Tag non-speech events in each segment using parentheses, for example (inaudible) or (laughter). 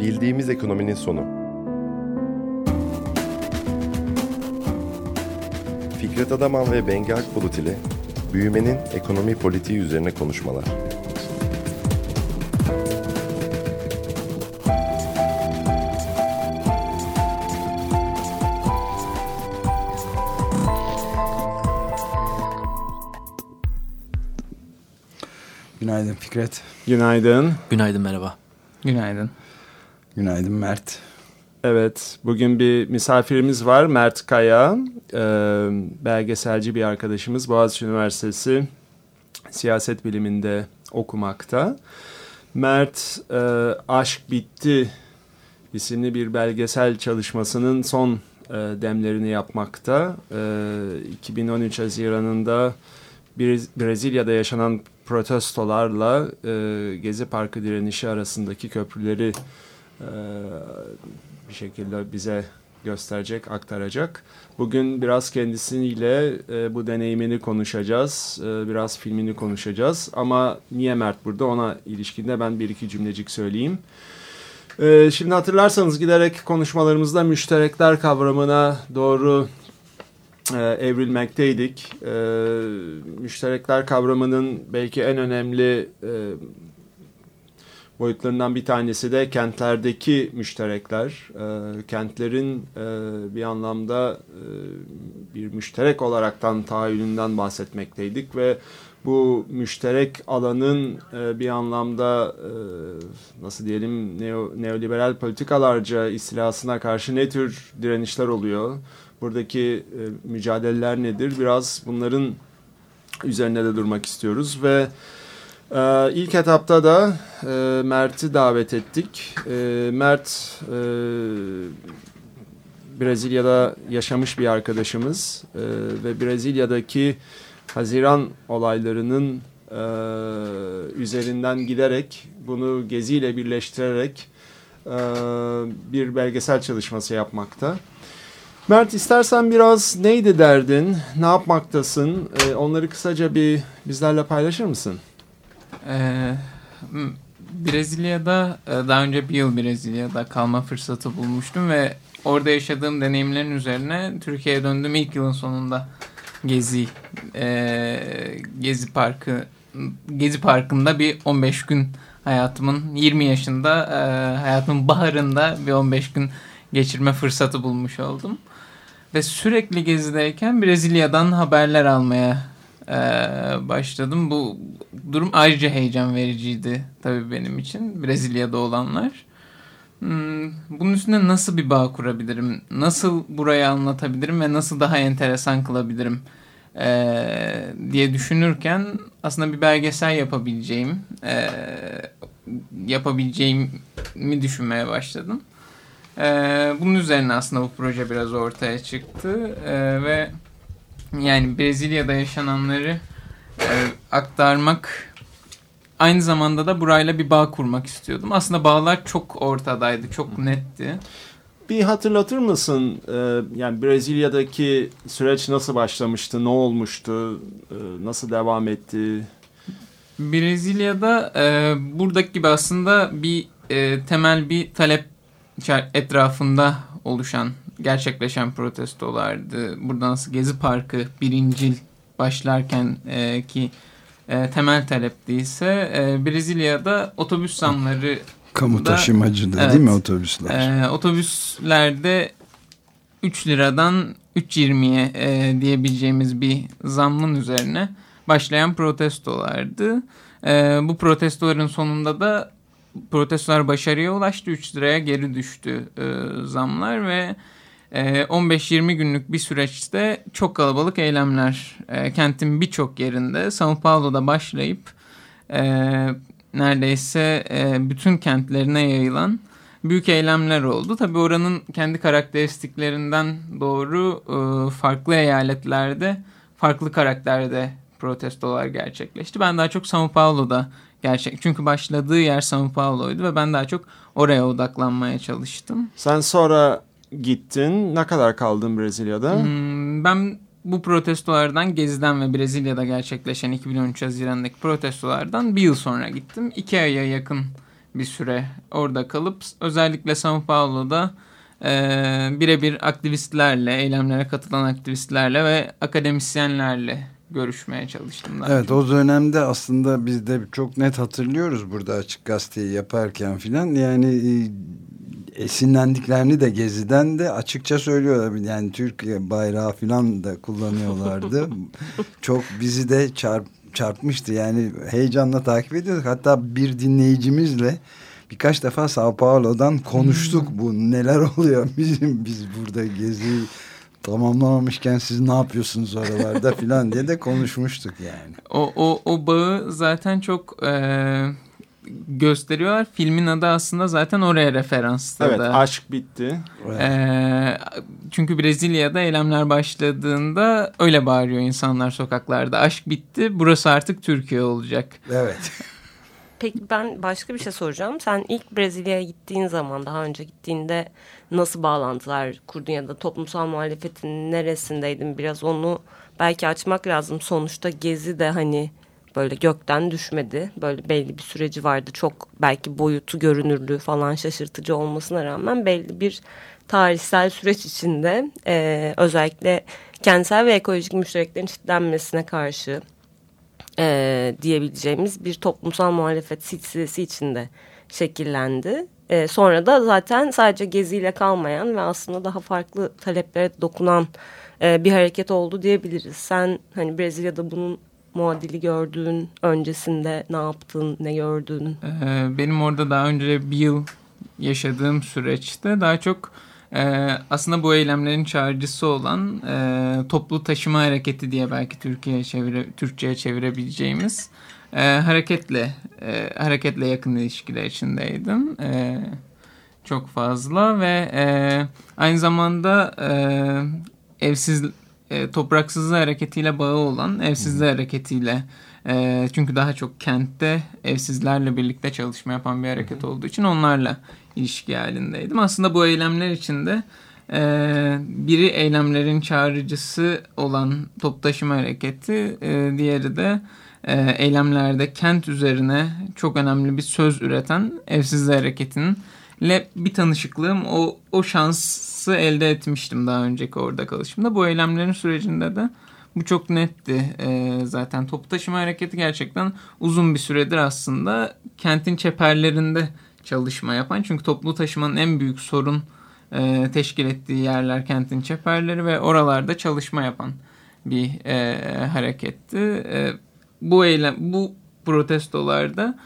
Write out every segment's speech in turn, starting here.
Bildiğimiz ekonominin sonu. Fikret Adaman ve Bengi Akbulut ile büyümenin ekonomi politiği üzerine konuşmalar. Günaydın Fikret. Günaydın. Günaydın merhaba. Günaydın. Günaydın Mert. Evet, bugün bir misafirimiz var. Mert Kaya, e, belgeselci bir arkadaşımız. Boğaziçi Üniversitesi siyaset biliminde okumakta. Mert, e, Aşk Bitti isimli bir belgesel çalışmasının son e, demlerini yapmakta. E, 2013 Haziran'ında Brezilya'da yaşanan protestolarla e, Gezi Parkı direnişi arasındaki köprüleri e, bir şekilde bize gösterecek, aktaracak. Bugün biraz kendisiyle e, bu deneyimini konuşacağız. E, biraz filmini konuşacağız. Ama niye Mert burada ona ilişkinde ben bir iki cümlecik söyleyeyim. E, şimdi hatırlarsanız giderek konuşmalarımızda müşterekler kavramına doğru e, evrilmekteydik. E, müşterekler kavramının belki en önemli e, boyutlarından bir tanesi de kentlerdeki müşterekler. E, kentlerin e, bir anlamda e, bir müşterek olaraktan tahayyülünden bahsetmekteydik ve bu müşterek alanın e, bir anlamda e, nasıl diyelim neo, neoliberal politikalarca istilasına karşı ne tür direnişler oluyor? Buradaki e, mücadeleler nedir? Biraz bunların üzerine de durmak istiyoruz ve e, ilk etapta da e, Mert'i davet ettik. E, Mert e, Brezilya'da yaşamış bir arkadaşımız e, ve Brezilya'daki Haziran olaylarının e, üzerinden giderek bunu geziyle birleştirerek e, bir belgesel çalışması yapmakta. Mert istersen biraz neydi derdin, ne yapmaktasın, e, onları kısaca bir bizlerle paylaşır mısın? Ee, Brezilya'da e, daha önce bir yıl Brezilya'da kalma fırsatı bulmuştum ve orada yaşadığım deneyimlerin üzerine Türkiye'ye döndüm ilk yılın sonunda Gezi e, Gezi Parkı Gezi Parkı'nda bir 15 gün hayatımın 20 yaşında e, hayatımın baharında bir 15 gün geçirme fırsatı bulmuş oldum. Ve sürekli gezideyken Brezilya'dan haberler almaya e, başladım. Bu durum ayrıca heyecan vericiydi tabii benim için Brezilya'da olanlar. Hmm, bunun üstüne nasıl bir bağ kurabilirim? Nasıl burayı anlatabilirim ve nasıl daha enteresan kılabilirim? Ee, diye düşünürken aslında bir belgesel yapabileceğim e, yapabileceğimi düşünmeye başladım. Ee, bunun üzerine aslında bu proje biraz ortaya çıktı ee, ve yani Brezilya'da yaşananları e, aktarmak aynı zamanda da burayla bir bağ kurmak istiyordum. Aslında bağlar çok ortadaydı, çok netti. Bir hatırlatır mısın? Ee, yani Brezilya'daki süreç nasıl başlamıştı, ne olmuştu, ee, nasıl devam etti? Brezilya'da e, buradaki gibi aslında bir e, temel bir talep etrafında oluşan, gerçekleşen protestolardı. Burada nasıl Gezi Parkı birincil başlarken e, ki e, temel taleptiyse e, Brezilya'da otobüs zamları (laughs) Kamu taşımacıda evet, değil mi otobüsler? E, otobüslerde 3 liradan 3.20'ye e, diyebileceğimiz bir zamın üzerine başlayan protestolardı. E, bu protestoların sonunda da protestolar başarıya ulaştı. 3 liraya geri düştü e, zamlar ve 15-20 günlük bir süreçte çok kalabalık eylemler e, kentin birçok yerinde São Paulo'da başlayıp e, neredeyse bütün kentlerine yayılan büyük eylemler oldu. Tabi oranın kendi karakteristiklerinden doğru farklı eyaletlerde farklı karakterde protestolar gerçekleşti. Ben daha çok São Paulo'da gerçek. Çünkü başladığı yer São Paulo'ydu ve ben daha çok oraya odaklanmaya çalıştım. Sen sonra gittin. Ne kadar kaldın Brezilya'da? Hmm, ben bu protestolardan Gezi'den ve Brezilya'da gerçekleşen 2013 Haziran'daki protestolardan bir yıl sonra gittim. İki aya yakın bir süre orada kalıp özellikle São Paulo'da e, birebir aktivistlerle, eylemlere katılan aktivistlerle ve akademisyenlerle görüşmeye çalıştım. Evet çok. o dönemde aslında biz de çok net hatırlıyoruz burada açık gazeteyi yaparken filan yani e, esinlendiklerini de Gezi'den de açıkça söylüyorlar. Yani Türkiye bayrağı filan da kullanıyorlardı. (laughs) çok bizi de çarp, çarpmıştı yani heyecanla takip ediyorduk. Hatta bir dinleyicimizle birkaç defa Sao Paulo'dan konuştuk bu neler oluyor (laughs) bizim biz burada Gezi tamamlamamışken siz ne yapıyorsunuz oralarda filan diye de konuşmuştuk yani. O, o, o bağı zaten çok e, gösteriyorlar. Filmin adı aslında zaten oraya referans. Evet da. aşk bitti. E, çünkü Brezilya'da eylemler başladığında öyle bağırıyor insanlar sokaklarda. Aşk bitti burası artık Türkiye olacak. Evet. (laughs) Peki ben başka bir şey soracağım. Sen ilk Brezilya'ya gittiğin zaman daha önce gittiğinde nasıl bağlantılar kurdun ya da toplumsal muhalefetin neresindeydin biraz onu belki açmak lazım. Sonuçta Gezi de hani böyle gökten düşmedi. Böyle belli bir süreci vardı. Çok belki boyutu, görünürlüğü falan şaşırtıcı olmasına rağmen belli bir tarihsel süreç içinde e, özellikle kentsel ve ekolojik müştereklerin çitlenmesine karşı e, diyebileceğimiz bir toplumsal muhalefet silsilesi içinde şekillendi. E, sonra da zaten sadece geziyle kalmayan ve aslında daha farklı taleplere dokunan e, bir hareket oldu diyebiliriz. Sen hani Brezilya'da bunun muadili gördün, öncesinde ne yaptın, ne gördün? Ee, benim orada daha önce bir yıl yaşadığım süreçte daha çok e, aslında bu eylemlerin çağrıcısı olan e, toplu taşıma hareketi diye belki Türkiye'ye çevire, Türkçe'ye çevirebileceğimiz e, hareketle hareketle yakın ilişkiler içindeydim. Çok fazla ve aynı zamanda evsiz e, topraksızlığı hareketiyle bağı olan evsizliği hareketiyle e, çünkü daha çok kentte evsizlerle birlikte çalışma yapan bir hareket olduğu için onlarla ilişki halindeydim. Aslında bu eylemler içinde e, biri eylemlerin çağrıcısı olan top taşıma hareketi, e, diğeri de e, eylemlerde kent üzerine çok önemli bir söz üreten evsizler hareketinin ile bir tanışıklığım o, o şansı elde etmiştim daha önceki orada kalışımda. Bu eylemlerin sürecinde de bu çok netti. E, zaten toplu taşıma hareketi gerçekten uzun bir süredir aslında kentin çeperlerinde çalışma yapan. Çünkü toplu taşımanın en büyük sorun e, teşkil ettiği yerler kentin çeperleri ve oralarda çalışma yapan bir e, hareketti. E, bu eylem, bu protestolarda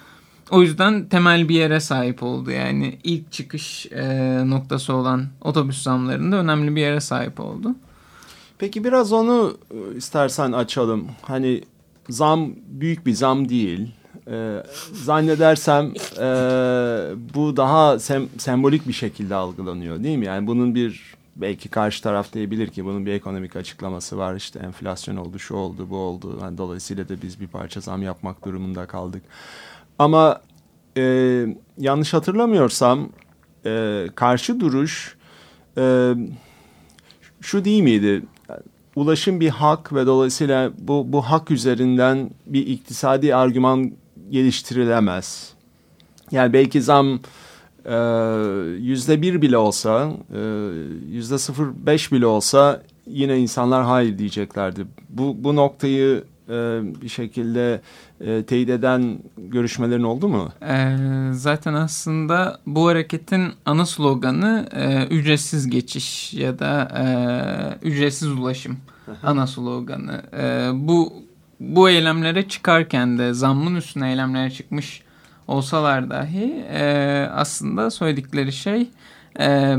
o yüzden temel bir yere sahip oldu. Yani ilk çıkış e, noktası olan otobüs zamlarında önemli bir yere sahip oldu. Peki biraz onu e, istersen açalım. Hani zam büyük bir zam değil. Ee, zannedersem e, bu daha sem sembolik bir şekilde algılanıyor değil mi? Yani bunun bir belki karşı taraf diyebilir ki bunun bir ekonomik açıklaması var. İşte enflasyon oldu, şu oldu, bu oldu. Yani dolayısıyla da biz bir parça zam yapmak durumunda kaldık. Ama e, yanlış hatırlamıyorsam e, karşı duruş e, şu değil miydi? Ulaşım bir hak ve dolayısıyla bu, bu hak üzerinden bir iktisadi argüman geliştirilemez. Yani belki zam e, yüzde bir bile olsa, e, yüzde sıfır beş bile olsa yine insanlar hayır diyeceklerdi. Bu, bu noktayı e, bir şekilde e, teyit eden görüşmelerin oldu mu? E, zaten aslında bu hareketin ana sloganı e, ücretsiz geçiş ya da e, ücretsiz ulaşım ana sloganı. E, bu bu eylemlere çıkarken de zammın üstüne eylemlere çıkmış olsalar dahi e, aslında söyledikleri şey e,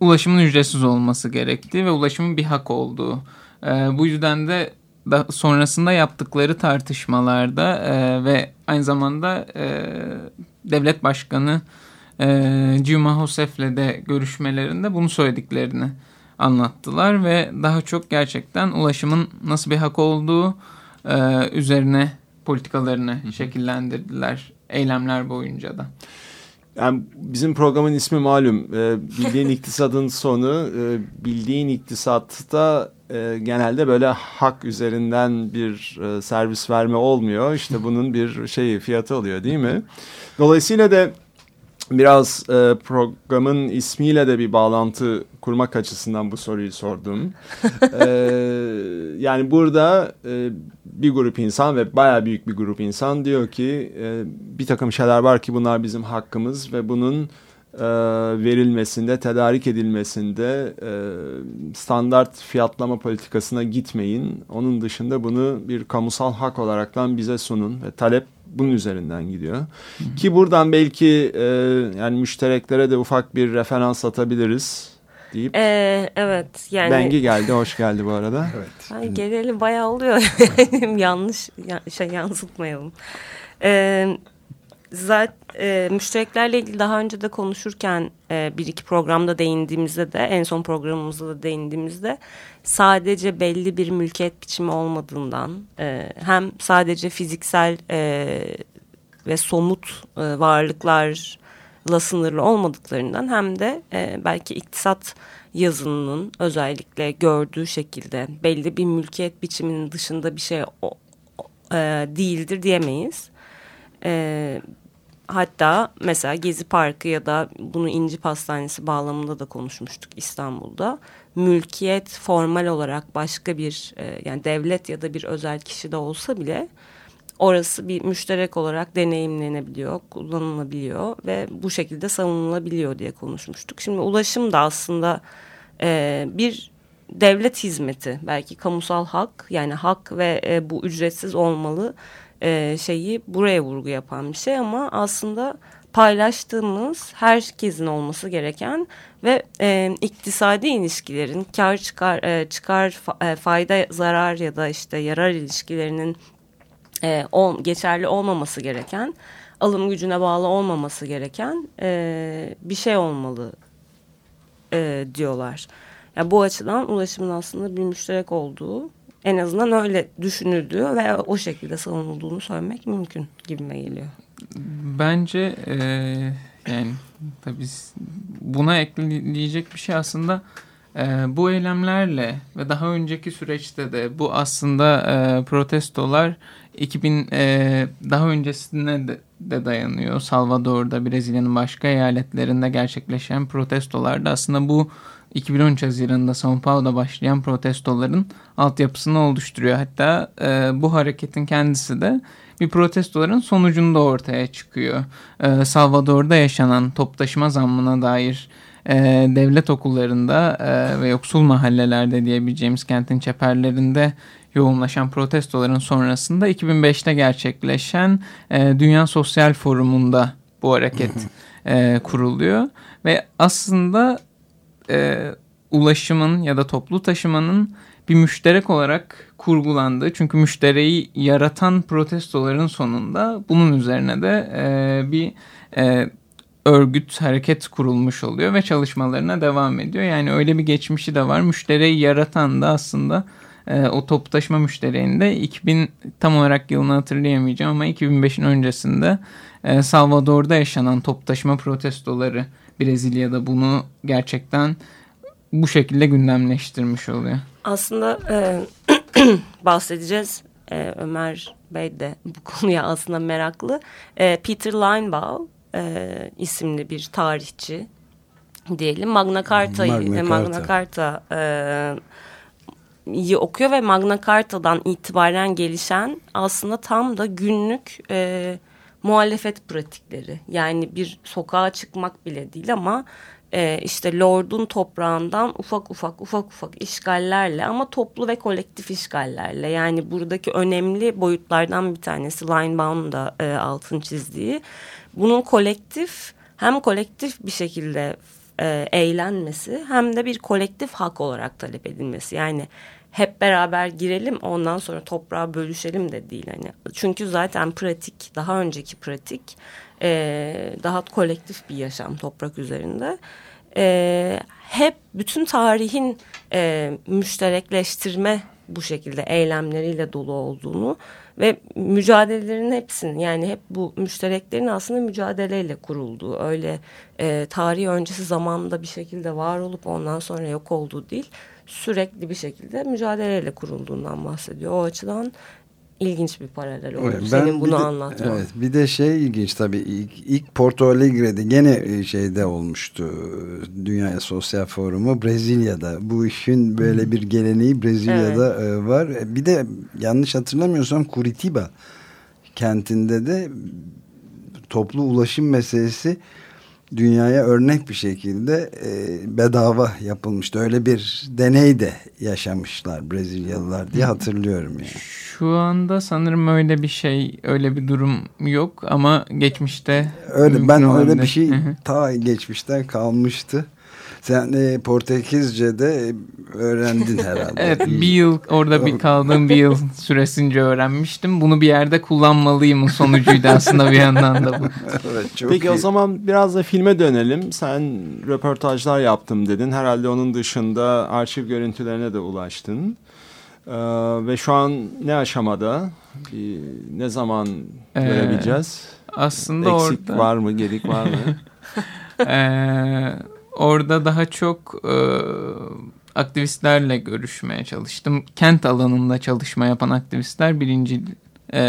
ulaşımın ücretsiz olması gerektiği ve ulaşımın bir hak olduğu. E, bu yüzden de da sonrasında yaptıkları tartışmalarda e, ve aynı zamanda e, devlet başkanı e, Dilma Rousseff'le de görüşmelerinde bunu söylediklerini anlattılar ve daha çok gerçekten ulaşımın nasıl bir hak olduğu e, üzerine politikalarını şekillendirdiler eylemler boyunca da. Yani bizim programın ismi malum. E, bildiğin (laughs) iktisadın sonu. E, bildiğin iktisatta e, genelde böyle hak üzerinden bir e, servis verme olmuyor. İşte bunun bir şeyi fiyatı oluyor değil mi? Dolayısıyla da biraz e, programın ismiyle de bir bağlantı kurmak açısından bu soruyu sordum. (laughs) e, yani burada e, bir grup insan ve baya büyük bir grup insan diyor ki e, bir takım şeyler var ki bunlar bizim hakkımız ve bunun e, verilmesinde, tedarik edilmesinde e, standart fiyatlama politikasına gitmeyin. Onun dışında bunu bir kamusal hak olaraktan bize sunun ve talep bunun üzerinden gidiyor. Hı hı. Ki buradan belki e, yani müştereklere de ufak bir referans atabiliriz deyip. Ee, evet yani. Bengi geldi, hoş geldi bu arada. (laughs) evet. Ay, geleli bayağı oluyor. (laughs) Yanlış şey yansıtmayalım. Ee, zaten e, müştereklerle ilgili daha önce de konuşurken e, bir iki programda değindiğimizde de en son programımızda da değindiğimizde sadece belli bir mülkiyet biçimi olmadığından e, hem sadece fiziksel e, ve somut e, varlıklarla sınırlı olmadıklarından hem de e, belki iktisat yazınının özellikle gördüğü şekilde belli bir mülkiyet biçiminin dışında bir şey o, e, değildir diyemeyiz. E, Hatta mesela Gezi Parkı ya da bunu İnci Pastanesi bağlamında da konuşmuştuk İstanbul'da. Mülkiyet formal olarak başka bir e, yani devlet ya da bir özel kişi de olsa bile orası bir müşterek olarak deneyimlenebiliyor, kullanılabiliyor ve bu şekilde savunulabiliyor diye konuşmuştuk. Şimdi ulaşım da aslında e, bir devlet hizmeti belki kamusal hak yani hak ve e, bu ücretsiz olmalı e, şeyi buraya vurgu yapan bir şey ama aslında paylaştığımız herkesin olması gereken ve e, iktisadi ilişkilerin kar çıkar e, çıkar fa, e, fayda zarar ya da işte yarar ilişkilerinin e, ol, geçerli olmaması gereken alım gücüne bağlı olmaması gereken e, bir şey olmalı e, diyorlar. Yani bu açıdan ulaşımın aslında bir müşterek olduğu en azından öyle düşünüldüğü ve o şekilde savunulduğunu söylemek mümkün gibime geliyor. Bence e, yani tabii buna ekleyecek bir şey aslında e, bu eylemlerle ve daha önceki süreçte de bu aslında e, protestolar 2000 e, daha öncesine de, de dayanıyor. Salvador'da Brezilya'nın başka eyaletlerinde gerçekleşen protestolarda aslında bu 2013 Haziran'da São Paulo'da başlayan protestoların altyapısını oluşturuyor. Hatta e, bu hareketin kendisi de bir protestoların sonucunda ortaya çıkıyor. E, Salvador'da yaşanan top taşıma zammına dair e, devlet okullarında e, ve yoksul mahallelerde diyebileceğimiz kentin çeperlerinde yoğunlaşan protestoların sonrasında 2005'te gerçekleşen e, Dünya Sosyal Forumu'nda bu hareket (laughs) e, kuruluyor. Ve aslında e, ulaşımın ya da toplu taşımanın bir müşterek olarak kurgulandığı. Çünkü müştereyi yaratan protestoların sonunda bunun üzerine de e, bir e, örgüt, hareket kurulmuş oluyor ve çalışmalarına devam ediyor. Yani öyle bir geçmişi de var. Müşteriyi yaratan da aslında e, o toplu taşıma müşteriğinde 2000 tam olarak yılını hatırlayamayacağım ama 2005'in öncesinde e, Salvador'da yaşanan toplu taşıma protestoları Brezilya'da bunu gerçekten bu şekilde gündemleştirmiş oluyor. Aslında e, (clears throat) bahsedeceğiz. E, Ömer Bey de bu (laughs) konuya aslında meraklı. E, Peter Linebaugh e, isimli bir tarihçi diyelim. Magna Carta'yı Magna Carta, Magna Carta e, okuyor ve Magna Carta'dan itibaren gelişen aslında tam da günlük e, muhalefet pratikleri. Yani bir sokağa çıkmak bile değil ama e, işte Lord'un toprağından ufak ufak ufak ufak işgallerle ama toplu ve kolektif işgallerle. Yani buradaki önemli boyutlardan bir tanesi Linebaum'un da e, altın çizdiği. Bunun kolektif hem kolektif bir şekilde e, eğlenmesi hem de bir kolektif hak olarak talep edilmesi. Yani hep beraber girelim ondan sonra toprağı bölüşelim de değil hani. Çünkü zaten pratik daha önceki pratik e, daha kolektif bir yaşam toprak üzerinde. E, hep bütün tarihin e, müşterekleştirme bu şekilde eylemleriyle dolu olduğunu ve mücadelelerin hepsinin yani hep bu müştereklerin aslında mücadeleyle kurulduğu öyle e, tarih öncesi zamanda bir şekilde var olup ondan sonra yok olduğu değil sürekli bir şekilde mücadeleyle kurulduğundan bahsediyor. O açıdan ilginç bir paralel oldu. Evet, Senin bunu de, anlatman. Evet, bir de şey ilginç tabii ilk, ilk Porto Alegre'de gene e, şeyde olmuştu Dünya Sosyal Forumu Brezilya'da. Bu işin böyle bir geleneği Brezilya'da evet. var. E, bir de yanlış hatırlamıyorsam Curitiba kentinde de toplu ulaşım meselesi dünyaya örnek bir şekilde e, bedava yapılmıştı. Öyle bir deney de yaşamışlar Brezilyalılar diye hatırlıyorum yani. Şu anda sanırım öyle bir şey, öyle bir durum yok ama geçmişte öyle ben öyle bir şey ta geçmişten kalmıştı. Sen e, Portekizce de öğrendin (laughs) herhalde. evet bir yıl orada bir kaldığım bir yıl süresince öğrenmiştim. Bunu bir yerde kullanmalıyım sonucuydu aslında bir yandan da bu. (laughs) evet, çok Peki iyi. o zaman biraz da filme dönelim. Sen röportajlar yaptım dedin. Herhalde onun dışında arşiv görüntülerine de ulaştın. Ee, ve şu an ne aşamada? Bir, ne zaman ee, görebileceğiz? Aslında Eksik orada... var mı? Gerik var mı? (laughs) ee, orada daha çok e, aktivistlerle görüşmeye çalıştım. Kent alanında çalışma yapan aktivistler birinci e,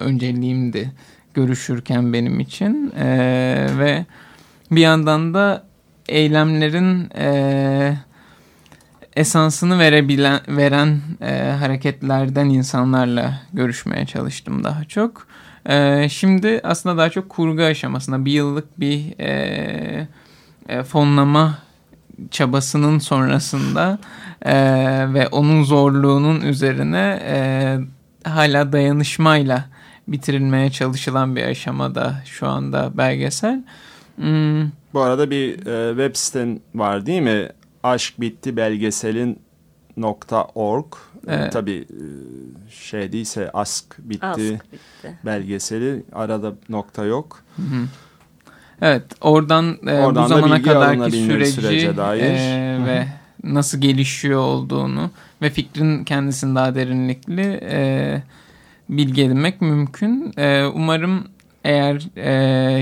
önceliğimdi görüşürken benim için. E, ve bir yandan da eylemlerin e, esansını verebilen veren e, hareketlerden insanlarla görüşmeye çalıştım daha çok. E, şimdi aslında daha çok kurgu aşamasında bir yıllık bir e, e, fonlama çabasının sonrasında e, ve onun zorluğunun üzerine e, hala dayanışmayla bitirilmeye çalışılan bir aşamada şu anda belgesel. Hmm. Bu arada bir e, web siten var değil mi? Aşk bitti belgeselin .org evet. tabii e, şey değilse ask bitti, ask bitti belgeseli arada nokta yok. Hı hı. Evet oradan, e, oradan bu zamana kadarki süreci dair. E, ve nasıl gelişiyor olduğunu ve fikrin kendisini daha derinlikli e, bilgi edinmek mümkün. E, umarım eğer e,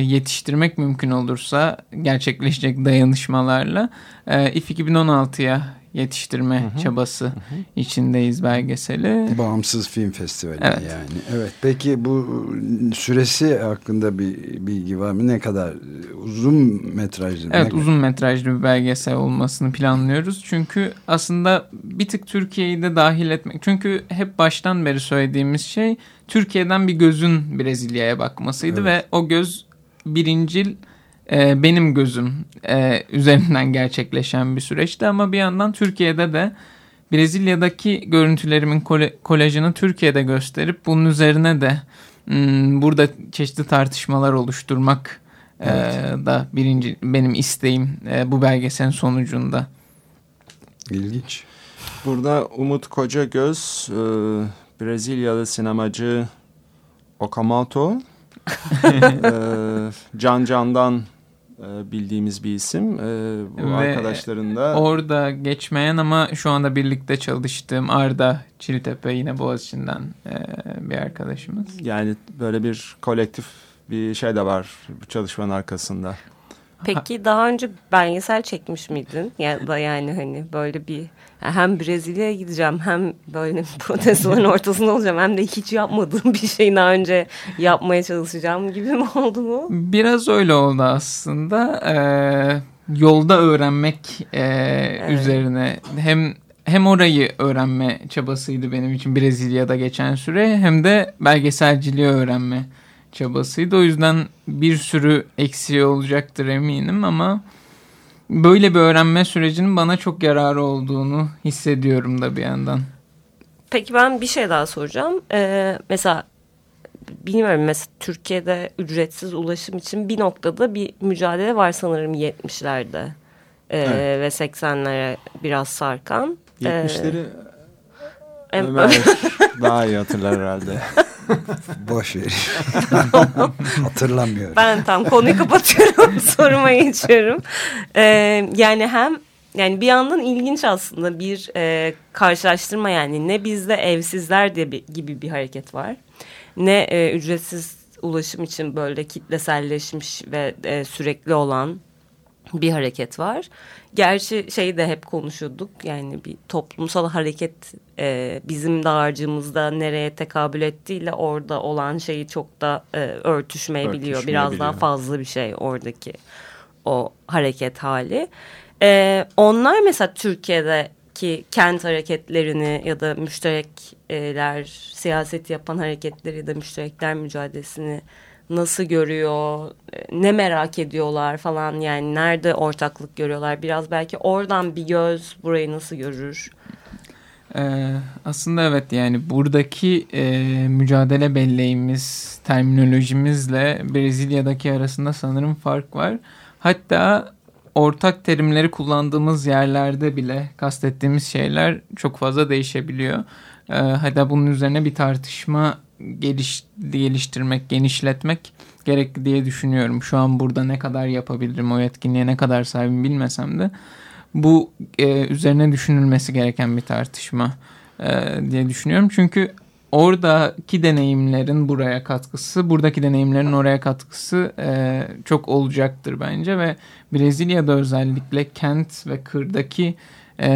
yetiştirmek mümkün olursa gerçekleşecek dayanışmalarla e, İF 2016'ya yetiştirme hı hı. çabası hı hı. içindeyiz belgeseli. Bağımsız Film Festivali evet. yani. Evet. Peki bu süresi hakkında bir bilgi var mı? Ne kadar uzun metrajlı? Evet uzun metrajlı bir belgesel olmasını planlıyoruz. Çünkü aslında bir tık Türkiye'yi de dahil etmek. Çünkü hep baştan beri söylediğimiz şey Türkiye'den bir gözün Brezilya'ya bakmasıydı evet. ve o göz birincil e, benim gözüm e, üzerinden gerçekleşen bir süreçti ama bir yandan Türkiye'de de Brezilya'daki görüntülerimin kolajını Türkiye'de gösterip bunun üzerine de m, burada çeşitli tartışmalar oluşturmak e, evet. e, da birinci benim isteğim e, bu belgeselin sonucunda. İlginç. Burada Umut Kocagöz, e, Brezilyalı sinemacı Okamoto, (laughs) e, Can Can'dan bildiğimiz bir isim. E, bu Ve arkadaşların da... Orada geçmeyen ama şu anda birlikte çalıştığım Arda Çiltepe yine Boğaziçi'nden e, bir arkadaşımız. Yani böyle bir kolektif bir şey de var bu çalışmanın arkasında. Peki daha önce belgesel çekmiş miydin? Ya da yani hani böyle bir hem Brezilya'ya gideceğim hem böyle (laughs) protestoların ortasında olacağım hem de hiç yapmadığım bir şeyi daha önce yapmaya çalışacağım gibi mi oldu mu? Biraz öyle oldu aslında. Ee, yolda öğrenmek e, evet. üzerine hem hem orayı öğrenme çabasıydı benim için Brezilya'da geçen süre hem de belgeselciliği öğrenme çabasıydı. O yüzden bir sürü eksiği olacaktır eminim ama böyle bir öğrenme sürecinin bana çok yararı olduğunu hissediyorum da bir yandan. Peki ben bir şey daha soracağım. Ee, mesela bilmiyorum mesela Türkiye'de ücretsiz ulaşım için bir noktada bir mücadele var sanırım 70'lerde ee, evet. ve 80'lere biraz sarkan. 70'leri ee, Ömer (laughs) daha iyi hatırlar herhalde. (laughs) Boş ver. Hatırlamıyorum. Ben tam konuyu kapatıyorum. (laughs) soruma geçiyorum. Ee, yani hem yani bir yandan ilginç aslında bir e, karşılaştırma yani ne bizde evsizler diye bir, gibi bir hareket var. Ne e, ücretsiz ulaşım için böyle kitleselleşmiş ve e, sürekli olan bir hareket var. Gerçi şeyi de hep konuşuyorduk yani bir toplumsal hareket e, bizim dağarcığımızda nereye tekabül ettiğiyle orada olan şeyi çok da e, örtüşmeyebiliyor. Biraz daha fazla bir şey oradaki o hareket hali. E, onlar mesela Türkiye'deki kent hareketlerini ya da müşterekler siyaset yapan hareketleri ya da müşterekler mücadelesini nasıl görüyor, ne merak ediyorlar falan yani nerede ortaklık görüyorlar. Biraz belki oradan bir göz burayı nasıl görür? Ee, aslında evet yani buradaki e, mücadele belleğimiz, terminolojimizle Brezilya'daki arasında sanırım fark var. Hatta ortak terimleri kullandığımız yerlerde bile kastettiğimiz şeyler çok fazla değişebiliyor. Ee, hatta bunun üzerine bir tartışma geliş, geliştirmek, genişletmek gerekli diye düşünüyorum. Şu an burada ne kadar yapabilirim, o yetkinliğe ne kadar sahibim bilmesem de bu e, üzerine düşünülmesi gereken bir tartışma e, diye düşünüyorum. Çünkü oradaki deneyimlerin buraya katkısı, buradaki deneyimlerin oraya katkısı e, çok olacaktır bence ve Brezilya'da özellikle kent ve kırdaki e,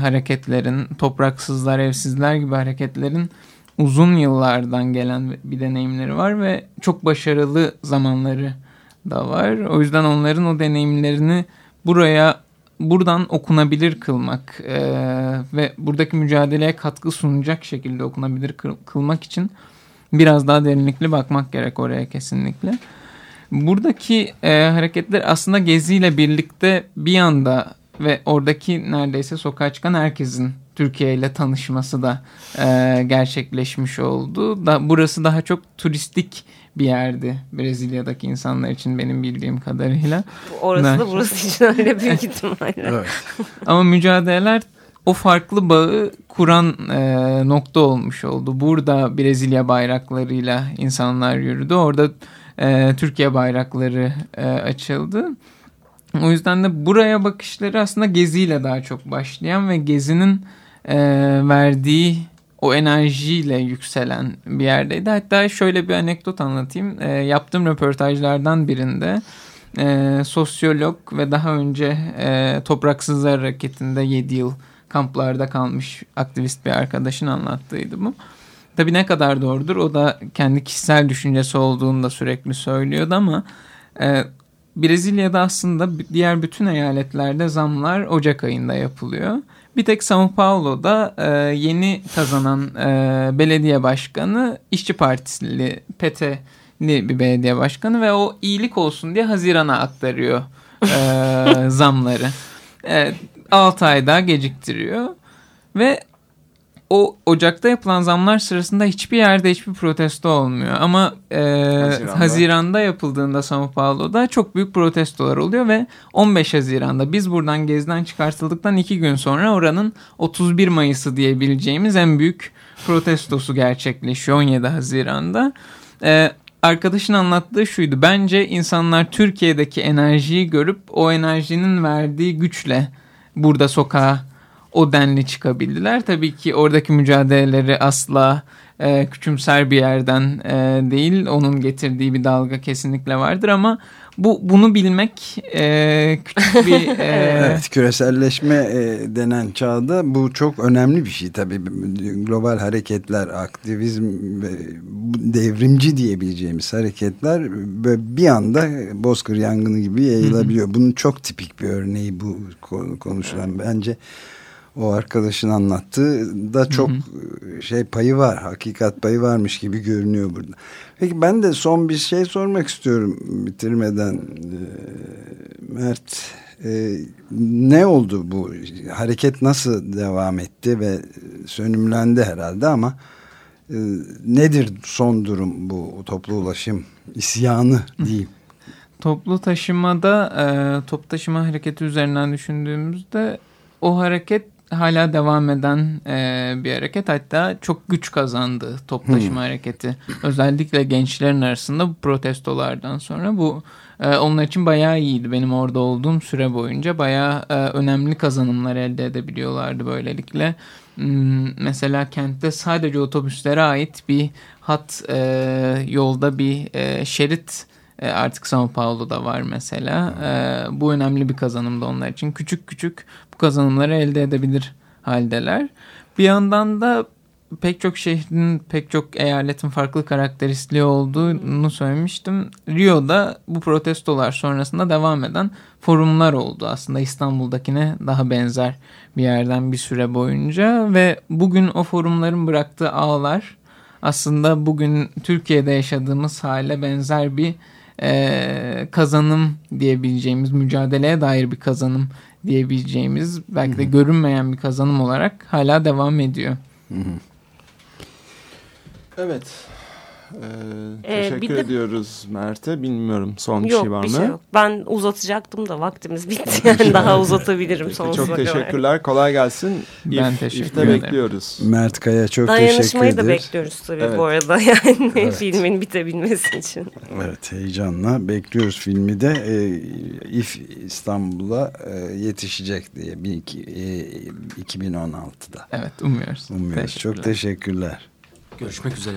hareketlerin, topraksızlar, evsizler gibi hareketlerin uzun yıllardan gelen bir deneyimleri var ve çok başarılı zamanları da var. O yüzden onların o deneyimlerini buraya buradan okunabilir kılmak e, ve buradaki mücadeleye katkı sunacak şekilde okunabilir kılmak için biraz daha derinlikli bakmak gerek oraya kesinlikle. Buradaki e, hareketler aslında geziyle birlikte bir anda ve oradaki neredeyse sokağa çıkan herkesin Türkiye ile tanışması da e, gerçekleşmiş oldu. Da, burası daha çok turistik bir yerdi Brezilya'daki insanlar için benim bildiğim kadarıyla. Orası da burası için öyle büyük ihtimalle. evet. Ama mücadeleler o farklı bağı kuran e, nokta olmuş oldu. Burada Brezilya bayraklarıyla insanlar yürüdü. Orada e, Türkiye bayrakları e, açıldı. O yüzden de buraya bakışları aslında geziyle daha çok başlayan ve gezinin e, verdiği o enerjiyle yükselen bir yerdeydi. Hatta şöyle bir anekdot anlatayım. E, yaptığım röportajlardan birinde e, sosyolog ve daha önce e, Topraksızlar Hareketi'nde 7 yıl kamplarda kalmış aktivist bir arkadaşın anlattığıydı bu. Tabii ne kadar doğrudur o da kendi kişisel düşüncesi olduğunu da sürekli söylüyordu ama e, Brezilya'da aslında diğer bütün eyaletlerde zamlar Ocak ayında yapılıyor. Bir tek São Paulo'da e, yeni kazanan e, belediye başkanı İşçi Partili PT'li bir belediye başkanı ve o iyilik olsun diye Haziran'a aktarıyor e, (laughs) zamları. E, 6 ay daha geciktiriyor ve o Ocak'ta yapılan zamlar sırasında hiçbir yerde hiçbir protesto olmuyor. Ama e, Haziran'da. Haziran'da yapıldığında Sao Paulo'da çok büyük protestolar oluyor ve 15 Haziran'da biz buradan geziden çıkartıldıktan iki gün sonra oranın 31 Mayıs'ı diyebileceğimiz en büyük protestosu gerçekleşiyor 17 Haziran'da. E, arkadaşın anlattığı şuydu. Bence insanlar Türkiye'deki enerjiyi görüp o enerjinin verdiği güçle burada sokağa o denli çıkabildiler. Tabii ki oradaki mücadeleleri asla e, küçümser bir yerden e, değil. Onun getirdiği bir dalga kesinlikle vardır ama bu bunu bilmek e, küçük bir... E... (laughs) evet, küreselleşme e, denen çağda bu çok önemli bir şey tabii. Global hareketler, aktivizm ve devrimci diyebileceğimiz hareketler bir anda bozkır yangını gibi yayılabiliyor. Bunun çok tipik bir örneği bu konuşulan bence o arkadaşın anlattığı da çok hı hı. şey payı var. Hakikat payı varmış gibi görünüyor burada. Peki ben de son bir şey sormak istiyorum bitirmeden. E, Mert e, ne oldu bu hareket nasıl devam etti ve sönümlendi herhalde ama e, nedir son durum bu toplu ulaşım isyanı diyeyim. Toplu taşımada e, top taşıma hareketi üzerinden düşündüğümüzde o hareket hala devam eden e, bir hareket. Hatta çok güç kazandı top taşıma hmm. hareketi. Özellikle gençlerin arasında bu protestolardan sonra bu e, onlar için bayağı iyiydi. Benim orada olduğum süre boyunca bayağı e, önemli kazanımlar elde edebiliyorlardı böylelikle. Hmm, mesela kentte sadece otobüslere ait bir hat e, yolda bir e, şerit E, artık Sao Paulo'da var mesela. E, bu önemli bir kazanım da onlar için. Küçük küçük bu kazanımları elde edebilir haldeler. Bir yandan da pek çok şehrin, pek çok eyaletin farklı karakteristiği olduğunu söylemiştim. Rio'da bu protestolar sonrasında devam eden forumlar oldu. Aslında İstanbul'dakine daha benzer bir yerden bir süre boyunca ve bugün o forumların bıraktığı ağlar aslında bugün Türkiye'de yaşadığımız hale benzer bir e, kazanım diyebileceğimiz, mücadeleye dair bir kazanım diyebileceğimiz, belki de görünmeyen bir kazanım olarak hala devam ediyor. Evet. Ee, Ee, teşekkür bir de- ediyoruz Mert'e. Bilmiyorum son bir yok şey var bir mı? şey yok. Ben uzatacaktım da vaktimiz (laughs) bitti. Yani daha uzatabilirim Peki, sonsuza çok kadar. teşekkürler. Kolay gelsin. Ben İF- teşekkür İF'te ederim. bekliyoruz. Mert Kaya çok teşekkür Dayanışmayı da ederiz. bekliyoruz tabii Evet. bu arada (laughs) yani Evet. filmin bitebilmesi için. Evet heyecanla bekliyoruz filmi de e, İF İstanbul'a e, yetişecek diye bir, iki, e, 2016'da. Evet umuyoruz. Umuyoruz. Çok Teşekkürler. teşekkürler. Görüşmek üzere.